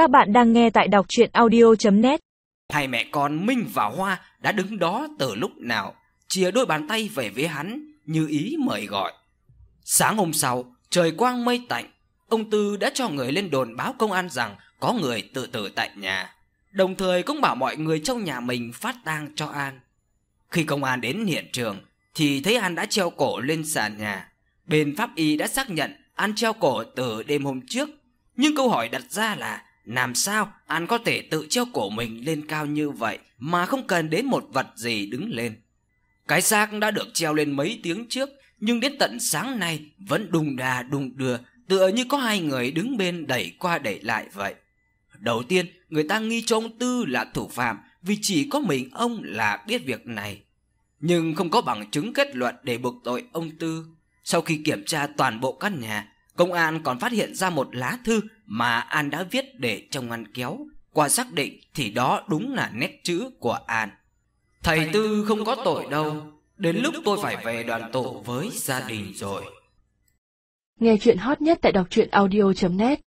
Các bạn đang nghe tại đọc chuyện audio.net Hai mẹ con Minh và Hoa đã đứng đó từ lúc nào, chia đôi bàn tay về với hắn như ý mời gọi. Sáng hôm sau, trời quang mây tạnh, ông Tư đã cho người lên đồn báo công an rằng có người tự tử tại nhà, đồng thời cũng bảo mọi người trong nhà mình phát tang cho An. Khi công an đến hiện trường thì thấy An đã treo cổ lên sàn nhà. Bên pháp y đã xác nhận An treo cổ từ đêm hôm trước, nhưng câu hỏi đặt ra là làm sao An có thể tự treo cổ mình lên cao như vậy mà không cần đến một vật gì đứng lên. Cái xác đã được treo lên mấy tiếng trước, nhưng đến tận sáng nay vẫn đùng đà đùng đưa, tựa như có hai người đứng bên đẩy qua đẩy lại vậy. Đầu tiên, người ta nghi cho ông Tư là thủ phạm vì chỉ có mình ông là biết việc này. Nhưng không có bằng chứng kết luận để buộc tội ông Tư. Sau khi kiểm tra toàn bộ căn nhà, công an còn phát hiện ra một lá thư mà An đã viết để trong ngăn kéo. Qua xác định thì đó đúng là nét chữ của An. Thầy Tư không có tội đâu, đến lúc tôi phải về đoàn tụ với gia đình rồi. Nghe chuyện hot nhất tại đọc truyện audio.net